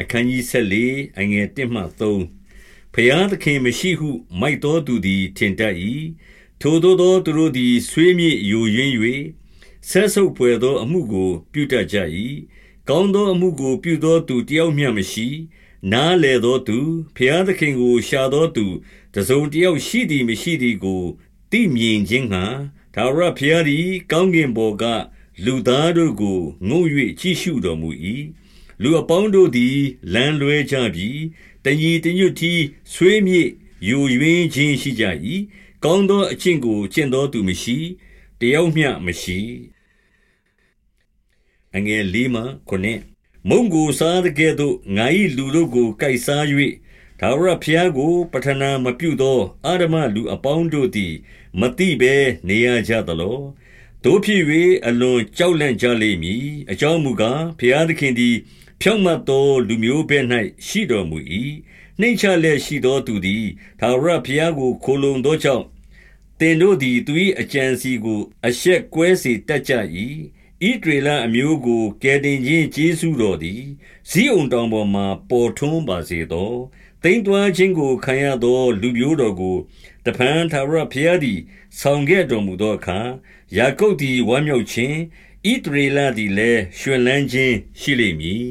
အခန်းကြီး14အငယ်1မှ3ဖျားသခင်မရှိဟု မိုက်တော်သူသည် ထင်တတ်၏ထိုသို့သောသူတို့သည်ဆွေးမြေ့ယူရင်း၍ဆက်ဆုပ်ဖွယ်သောအမှုကို ပြုတတ်ကြ၏ကောင်းသောအမှုကို ပြုသောသူတယောက်မျှမရှိ နားလေသောသူဖျားသခင်ကို ရှာသောသူတစုံတယောက်ရှိသည်မရှိသည်ကိုသိမြင်ခြင်းဟာဒါဝရဖျားသည် ကောင်းကင်ဘော်ကလူသားတို့ကိုငုံ၍ကြည့်ရှုတော်မူ၏ လူအပေါင်းတို့သည် လမ်းလွဲကြပြီ တညီတညွတ်တီဆွေးမြေ့ယူရင်းခြင်းရှိကြ၏ကောင်းသောအကျင့်ကို ကျင့်သောသူမရှိ တယောက်မျှမရှိအငယ်လေးမှခုနှစ်မုံကိုစားတဲ့ကဲ့သို့ ငါ၏လူတို့ကို ကိုက်စား၍ဒါဝရဖျားကိုပထနာမပြုသောအာရမလူအပေါင်းတို့သည်မတိဘဲနေရကြသလောတို့ဖြစ်၍အလွန်ကြောက်လန့်ကြလိမ့်မည် အကြောင်းမူကားဖျားသခင်သည် ဖြောင့်မတ်သော လူမျိုးဘဲ၌ရှိတော်မူ၏နှိမ့်ချလျက်ရှိသောသူသည်သာရဘုရားကို ခိုလုံသောကြောင့်တင်တို့သည် သူ၏အကြံစီကို အရှက်ကွဲစေတတ်ကြ၏ ဣဒရေလအမျိုးကိုကယ်တင်ခြင်းကျေးဇူးတော်သည်ဇိအုန်တောင်ပေါ်မှပေါ်ထွန်းပါစေသောတိမ်တွားခြင်းကိုခံရသော လူမျိုးတော်ကိုတပန်သာရဘုရားသည်ဆောင်ခဲ့တော်မူသောအခါယာကုပ်သည်ဝမ်းမြောက်ခြင်းဣဒရေလသည်လည်းရွှင်လန်းခြင်းရှိလိမ့်မည်